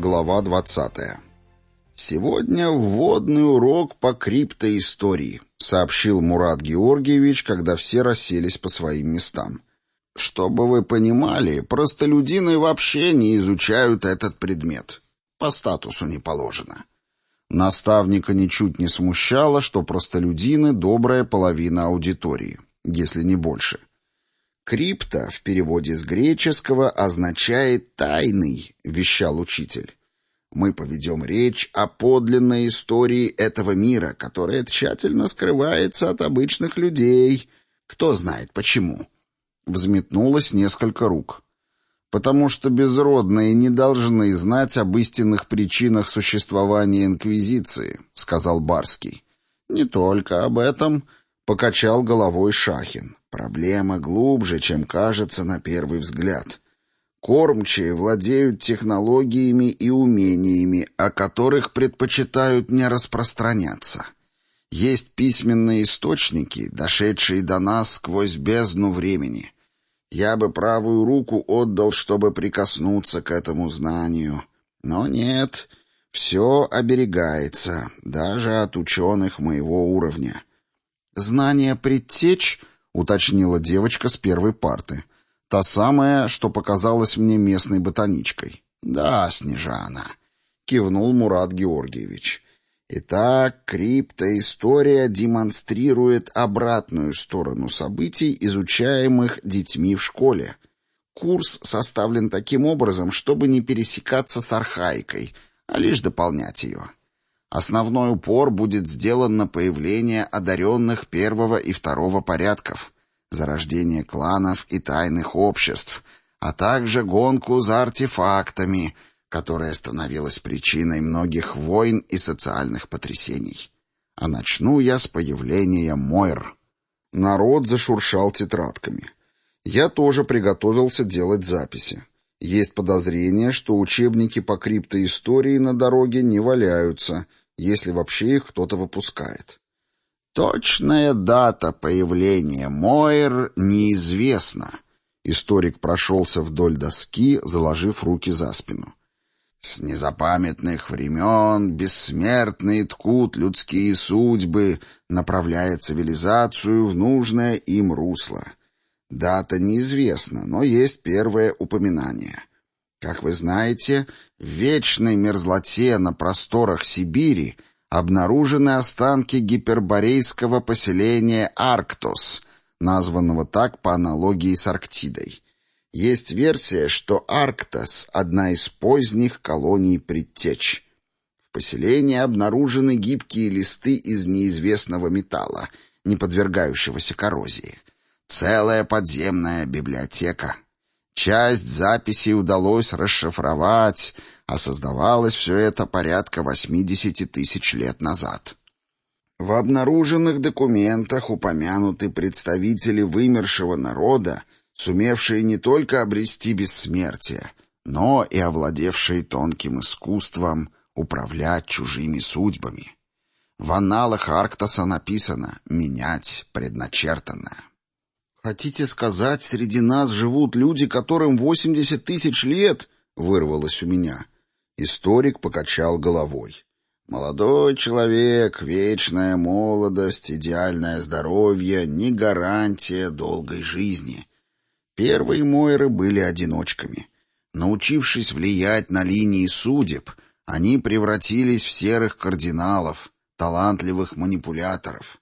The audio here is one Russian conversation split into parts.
Глава 20. «Сегодня вводный урок по криптоистории», — сообщил Мурат Георгиевич, когда все расселись по своим местам. «Чтобы вы понимали, простолюдины вообще не изучают этот предмет. По статусу не положено». Наставника ничуть не смущало, что простолюдины — добрая половина аудитории, если не больше. «Крипто» в переводе с греческого означает «тайный», — вещал учитель. Мы поведем речь о подлинной истории этого мира, которая тщательно скрывается от обычных людей. Кто знает почему. Взметнулось несколько рук. Потому что безродные не должны знать об истинных причинах существования Инквизиции, сказал Барский. Не только об этом, покачал головой Шахин. Проблема глубже, чем кажется на первый взгляд. Кормчие владеют технологиями и умениями, о которых предпочитают не распространяться. Есть письменные источники, дошедшие до нас сквозь бездну времени. Я бы правую руку отдал, чтобы прикоснуться к этому знанию. Но нет, все оберегается, даже от ученых моего уровня. Знание предтечь — уточнила девочка с первой парты. Та самая, что показалась мне местной ботаничкой. «Да, Снежана», — кивнул Мурат Георгиевич. Итак, криптоистория демонстрирует обратную сторону событий, изучаемых детьми в школе. Курс составлен таким образом, чтобы не пересекаться с архаикой, а лишь дополнять ее. Основной упор будет сделан на появление одаренных первого и второго порядков, зарождение кланов и тайных обществ, а также гонку за артефактами, которая становилась причиной многих войн и социальных потрясений. А начну я с появления Мойр. Народ зашуршал тетрадками. Я тоже приготовился делать записи. Есть подозрение, что учебники по криптоистории на дороге не валяются — если вообще их кто-то выпускает. Точная дата появления Мойр неизвестна. Историк прошелся вдоль доски, заложив руки за спину. С незапамятных времен бессмертные ткут людские судьбы, направляя цивилизацию в нужное им русло. Дата неизвестна, но есть первое упоминание. Как вы знаете, в вечной мерзлоте на просторах Сибири обнаружены останки гиперборейского поселения Арктос, названного так по аналогии с Арктидой. Есть версия, что Арктос — одна из поздних колоний предтеч. В поселении обнаружены гибкие листы из неизвестного металла, не подвергающегося коррозии. Целая подземная библиотека — Часть записей удалось расшифровать, а создавалось все это порядка 80 тысяч лет назад. В обнаруженных документах упомянуты представители вымершего народа, сумевшие не только обрести бессмертие, но и овладевшие тонким искусством управлять чужими судьбами. В аналах Арктоса написано «менять предначертанное». «Хотите сказать, среди нас живут люди, которым восемьдесят тысяч лет?» — вырвалось у меня. Историк покачал головой. «Молодой человек, вечная молодость, идеальное здоровье — не гарантия долгой жизни. Первые Мойры были одиночками. Научившись влиять на линии судеб, они превратились в серых кардиналов, талантливых манипуляторов.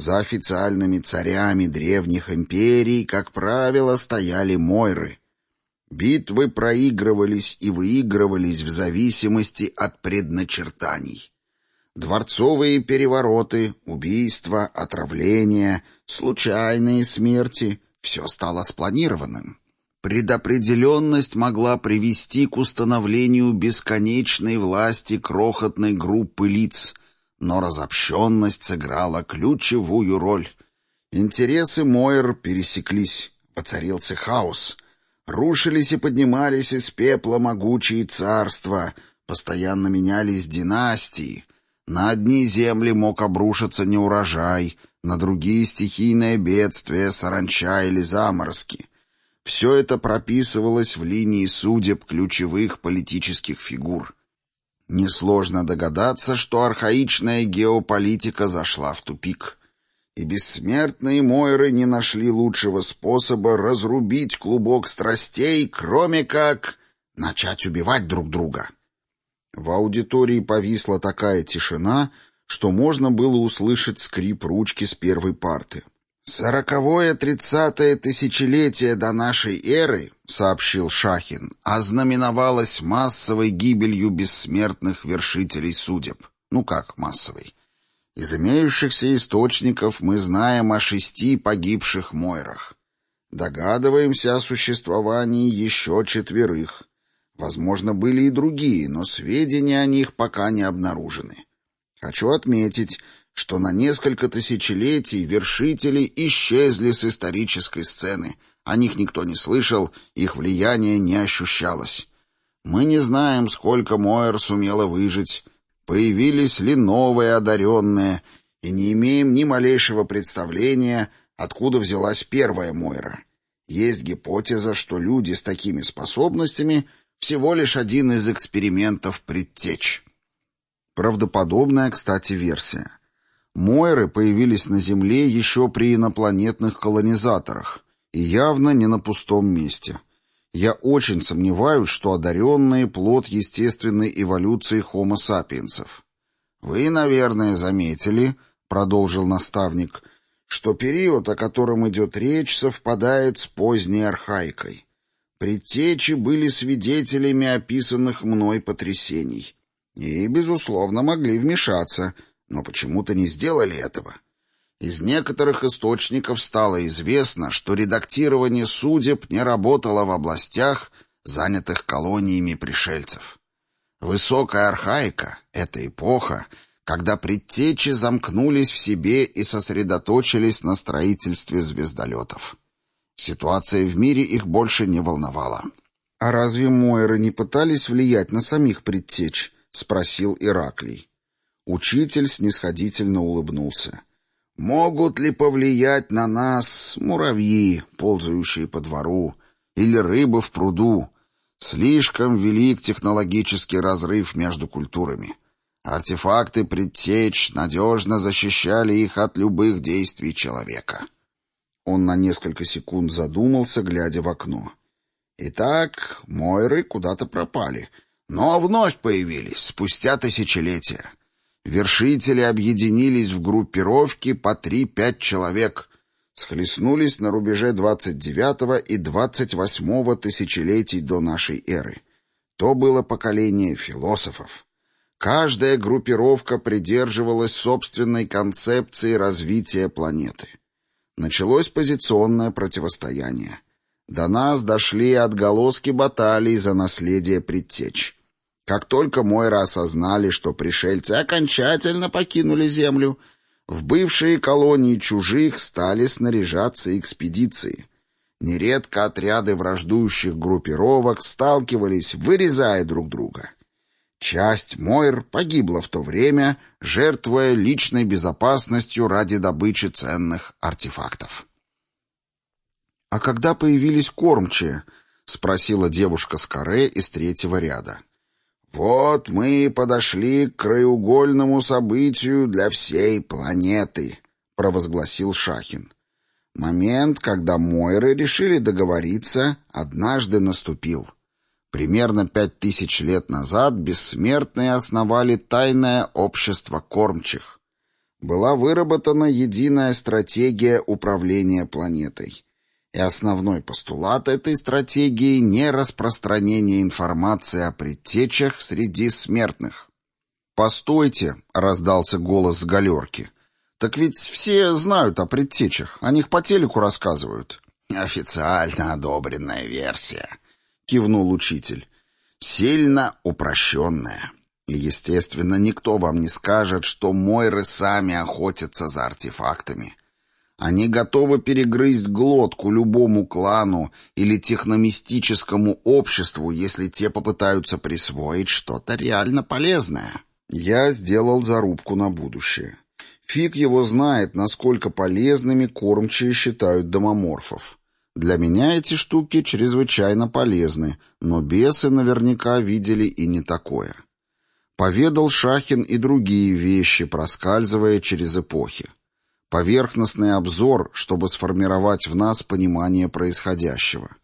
За официальными царями древних империй, как правило, стояли мойры. Битвы проигрывались и выигрывались в зависимости от предначертаний. Дворцовые перевороты, убийства, отравления, случайные смерти — все стало спланированным. Предопределенность могла привести к установлению бесконечной власти крохотной группы лиц, но разобщенность сыграла ключевую роль. Интересы Мойер пересеклись, воцарился хаос. Рушились и поднимались из пепла могучие царства, постоянно менялись династии. На одни земли мог обрушиться неурожай, на другие — стихийное бедствие, саранча или заморозки. Все это прописывалось в линии судеб ключевых политических фигур. Несложно догадаться, что архаичная геополитика зашла в тупик. И бессмертные Мойры не нашли лучшего способа разрубить клубок страстей, кроме как начать убивать друг друга. В аудитории повисла такая тишина, что можно было услышать скрип ручки с первой парты. «Сороковое тридцатое тысячелетие до нашей эры», — сообщил Шахин, «ознаменовалось массовой гибелью бессмертных вершителей судеб. Ну как массовой? Из имеющихся источников мы знаем о шести погибших Мойрах. Догадываемся о существовании еще четверых. Возможно, были и другие, но сведения о них пока не обнаружены. Хочу отметить, что на несколько тысячелетий вершители исчезли с исторической сцены. О них никто не слышал, их влияние не ощущалось. Мы не знаем, сколько Мойер сумело выжить, появились ли новые одаренные, и не имеем ни малейшего представления, откуда взялась первая Мойра. Есть гипотеза, что люди с такими способностями — всего лишь один из экспериментов предтеч. Правдоподобная, кстати, версия. Мойры появились на Земле еще при инопланетных колонизаторах, и явно не на пустом месте. Я очень сомневаюсь, что одаренные — плод естественной эволюции хомо сапиенсов. «Вы, наверное, заметили, — продолжил наставник, — что период, о котором идет речь, совпадает с поздней архаикой. Предтечи были свидетелями описанных мной потрясений. И, безусловно, могли вмешаться, но почему-то не сделали этого. Из некоторых источников стало известно, что редактирование судеб не работало в областях, занятых колониями пришельцев. Высокая архаика — это эпоха, когда предтечи замкнулись в себе и сосредоточились на строительстве звездолетов. Ситуация в мире их больше не волновала. «А разве Мойры не пытались влиять на самих предтеч?» — спросил Ираклий. Учитель снисходительно улыбнулся. «Могут ли повлиять на нас муравьи, ползающие по двору, или рыбы в пруду? Слишком велик технологический разрыв между культурами. Артефакты предтеч надежно защищали их от любых действий человека». Он на несколько секунд задумался, глядя в окно. Итак, Мойры куда-то пропали, но вновь появились спустя тысячелетия. Вершители объединились в группировки по три-пять человек, схлестнулись на рубеже 29 и 28 тысячелетий до нашей эры. То было поколение философов. Каждая группировка придерживалась собственной концепции развития планеты. Началось позиционное противостояние. До нас дошли отголоски баталий за наследие предтеч. Как только Мойра осознали, что пришельцы окончательно покинули Землю, в бывшие колонии чужих стали снаряжаться экспедиции. Нередко отряды враждующих группировок сталкивались, вырезая друг друга. Часть Мойр погибла в то время, жертвуя личной безопасностью ради добычи ценных артефактов. «А когда появились кормчие?» — спросила девушка с каре из третьего ряда. «Вот мы подошли к краеугольному событию для всей планеты», — провозгласил Шахин. Момент, когда Мойры решили договориться, однажды наступил — Примерно пять тысяч лет назад бессмертные основали тайное общество кормчих. Была выработана единая стратегия управления планетой. И основной постулат этой стратегии — не распространение информации о предтечах среди смертных. «Постойте», — раздался голос с галерки. «Так ведь все знают о предтечах, о них по телеку рассказывают». «Официально одобренная версия», кивнул учитель. Сильно упрощенная. И, естественно, никто вам не скажет, что Мойры сами охотятся за артефактами. Они готовы перегрызть глотку любому клану или техномистическому обществу, если те попытаются присвоить что-то реально полезное. Я сделал зарубку на будущее. Фиг его знает, насколько полезными кормчие считают домоморфов. Для меня эти штуки чрезвычайно полезны, но бесы наверняка видели и не такое. Поведал Шахин и другие вещи, проскальзывая через эпохи. Поверхностный обзор, чтобы сформировать в нас понимание происходящего.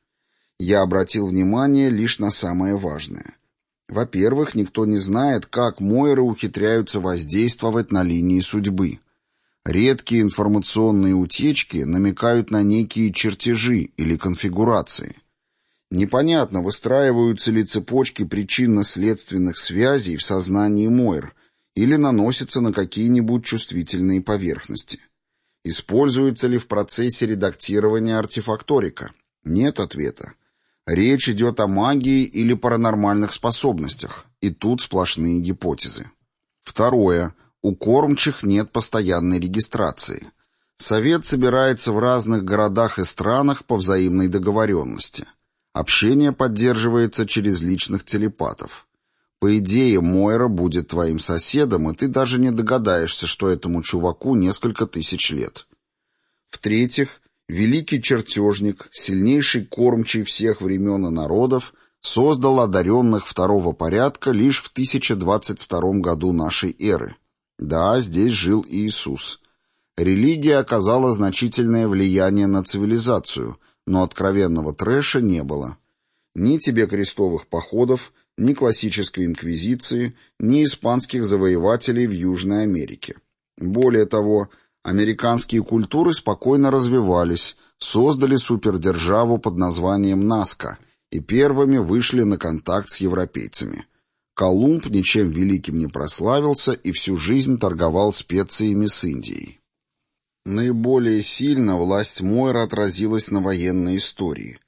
Я обратил внимание лишь на самое важное. Во-первых, никто не знает, как Мойры ухитряются воздействовать на линии судьбы. Редкие информационные утечки намекают на некие чертежи или конфигурации. Непонятно, выстраиваются ли цепочки причинно-следственных связей в сознании Мойр или наносятся на какие-нибудь чувствительные поверхности. Используется ли в процессе редактирования артефакторика? Нет ответа. Речь идет о магии или паранормальных способностях, и тут сплошные гипотезы. Второе. У кормчих нет постоянной регистрации. Совет собирается в разных городах и странах по взаимной договоренности. Общение поддерживается через личных телепатов. По идее, Мойра будет твоим соседом, и ты даже не догадаешься, что этому чуваку несколько тысяч лет. В-третьих, великий чертежник, сильнейший кормчий всех времен и народов, создал одаренных второго порядка лишь в 1022 году нашей эры. Да, здесь жил Иисус. Религия оказала значительное влияние на цивилизацию, но откровенного трэша не было. Ни тебе крестовых походов, ни классической инквизиции, ни испанских завоевателей в Южной Америке. Более того, американские культуры спокойно развивались, создали супердержаву под названием Наска и первыми вышли на контакт с европейцами – Колумб ничем великим не прославился и всю жизнь торговал специями с Индией. Наиболее сильно власть Мойра отразилась на военной истории.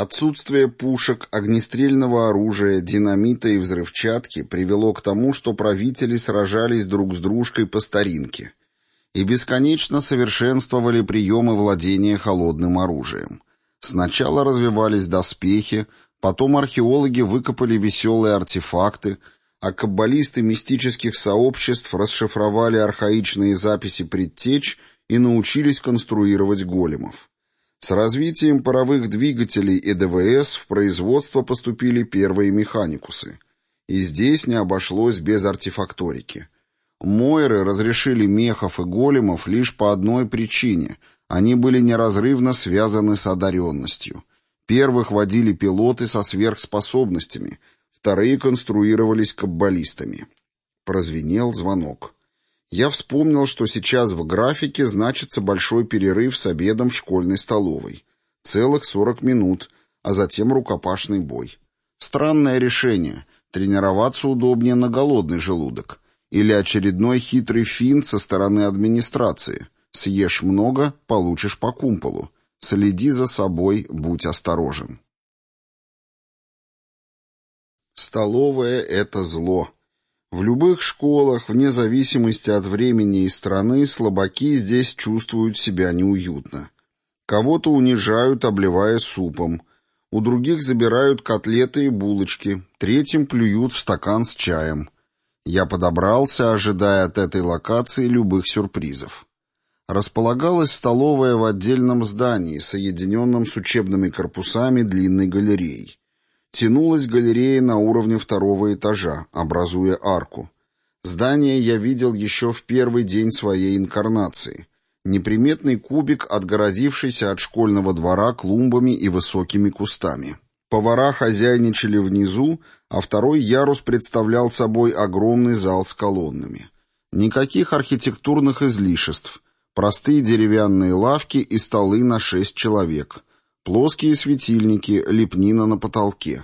Отсутствие пушек, огнестрельного оружия, динамита и взрывчатки привело к тому, что правители сражались друг с дружкой по старинке и бесконечно совершенствовали приемы владения холодным оружием. Сначала развивались доспехи, Потом археологи выкопали веселые артефакты, а каббалисты мистических сообществ расшифровали архаичные записи предтеч и научились конструировать големов. С развитием паровых двигателей и ДВС в производство поступили первые механикусы. И здесь не обошлось без артефакторики. Мойры разрешили мехов и големов лишь по одной причине – они были неразрывно связаны с одаренностью. Первых водили пилоты со сверхспособностями, вторые конструировались каббалистами. Прозвенел звонок. Я вспомнил, что сейчас в графике значится большой перерыв с обедом в школьной столовой. Целых сорок минут, а затем рукопашный бой. Странное решение. Тренироваться удобнее на голодный желудок. Или очередной хитрый финт со стороны администрации. Съешь много — получишь по кумполу. Следи за собой, будь осторожен. Столовая — это зло. В любых школах, вне зависимости от времени и страны, слабаки здесь чувствуют себя неуютно. Кого-то унижают, обливая супом. У других забирают котлеты и булочки, третьим плюют в стакан с чаем. Я подобрался, ожидая от этой локации любых сюрпризов располагалась столовая в отдельном здании, соединенном с учебными корпусами длинной галереей. Тянулась галерея на уровне второго этажа, образуя арку. Здание я видел еще в первый день своей инкарнации. Неприметный кубик, отгородившийся от школьного двора клумбами и высокими кустами. Повара хозяйничали внизу, а второй ярус представлял собой огромный зал с колоннами. Никаких архитектурных излишеств — Простые деревянные лавки и столы на шесть человек. Плоские светильники, лепнина на потолке.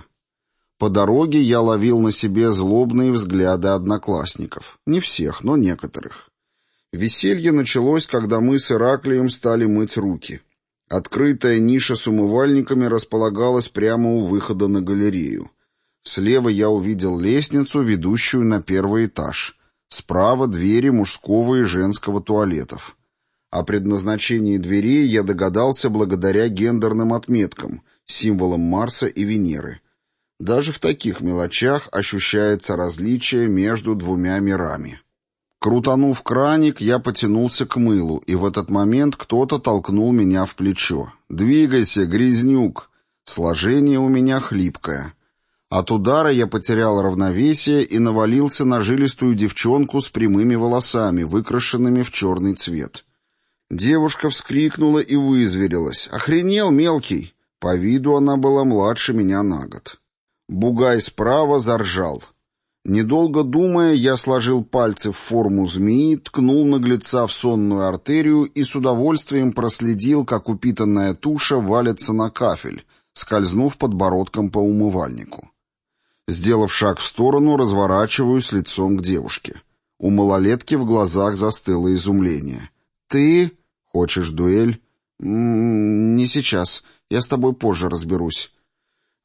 По дороге я ловил на себе злобные взгляды одноклассников. Не всех, но некоторых. Веселье началось, когда мы с Ираклием стали мыть руки. Открытая ниша с умывальниками располагалась прямо у выхода на галерею. Слева я увидел лестницу, ведущую на первый этаж. Справа двери мужского и женского туалетов. О предназначении дверей я догадался благодаря гендерным отметкам, символам Марса и Венеры. Даже в таких мелочах ощущается различие между двумя мирами. Крутанув краник, я потянулся к мылу, и в этот момент кто-то толкнул меня в плечо. «Двигайся, грязнюк!» Сложение у меня хлипкое. От удара я потерял равновесие и навалился на жилистую девчонку с прямыми волосами, выкрашенными в черный цвет. Девушка вскрикнула и вызверилась. «Охренел, мелкий!» По виду она была младше меня на год. Бугай справа заржал. Недолго думая, я сложил пальцы в форму змеи, ткнул наглеца в сонную артерию и с удовольствием проследил, как упитанная туша валится на кафель, скользнув подбородком по умывальнику. Сделав шаг в сторону, разворачиваюсь лицом к девушке. У малолетки в глазах застыло изумление. «Ты? Хочешь дуэль?» «Не сейчас. Я с тобой позже разберусь».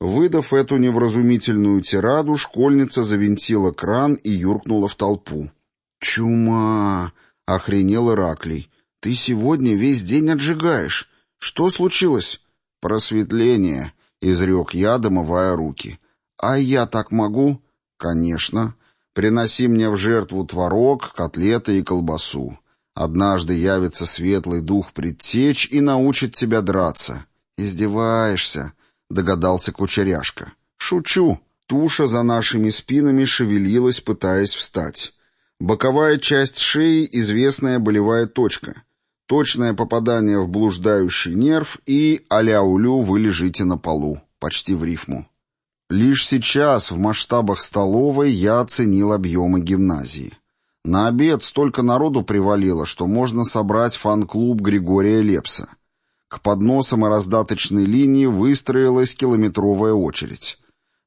Выдав эту невразумительную тираду, школьница завинтила кран и юркнула в толпу. «Чума!» — охренел Ираклий. «Ты сегодня весь день отжигаешь. Что случилось?» «Просветление», — изрек я, домывая руки. «А я так могу?» «Конечно. Приноси мне в жертву творог, котлеты и колбасу. Однажды явится светлый дух предтеч и научит тебя драться». «Издеваешься?» догадался Кучеряшка. «Шучу!» Туша за нашими спинами шевелилась, пытаясь встать. Боковая часть шеи — известная болевая точка. Точное попадание в блуждающий нерв и «Аляулю, вы лежите на полу», почти в рифму. Лишь сейчас в масштабах столовой я оценил объемы гимназии. На обед столько народу привалило, что можно собрать фан-клуб Григория Лепса. К подносам и раздаточной линии выстроилась километровая очередь.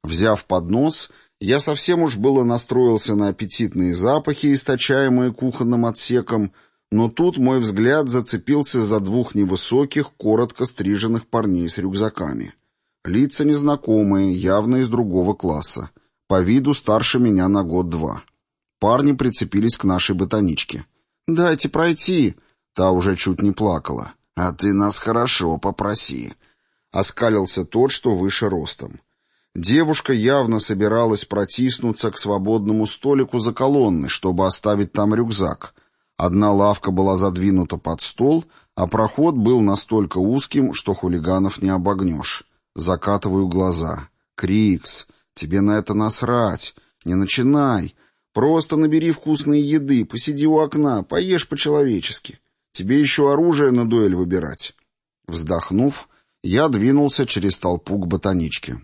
Взяв поднос, я совсем уж было настроился на аппетитные запахи, источаемые кухонным отсеком, но тут мой взгляд зацепился за двух невысоких, коротко стриженных парней с рюкзаками. Лица незнакомые, явно из другого класса. По виду старше меня на год-два. Парни прицепились к нашей ботаничке. «Дайте пройти!» Та уже чуть не плакала. «А ты нас хорошо попроси», — оскалился тот, что выше ростом. Девушка явно собиралась протиснуться к свободному столику за колонной, чтобы оставить там рюкзак. Одна лавка была задвинута под стол, а проход был настолько узким, что хулиганов не обогнешь. Закатываю глаза. «Крикс, тебе на это насрать. Не начинай. Просто набери вкусной еды, посиди у окна, поешь по-человечески. Тебе еще оружие на дуэль выбирать». Вздохнув, я двинулся через толпу к ботаничке.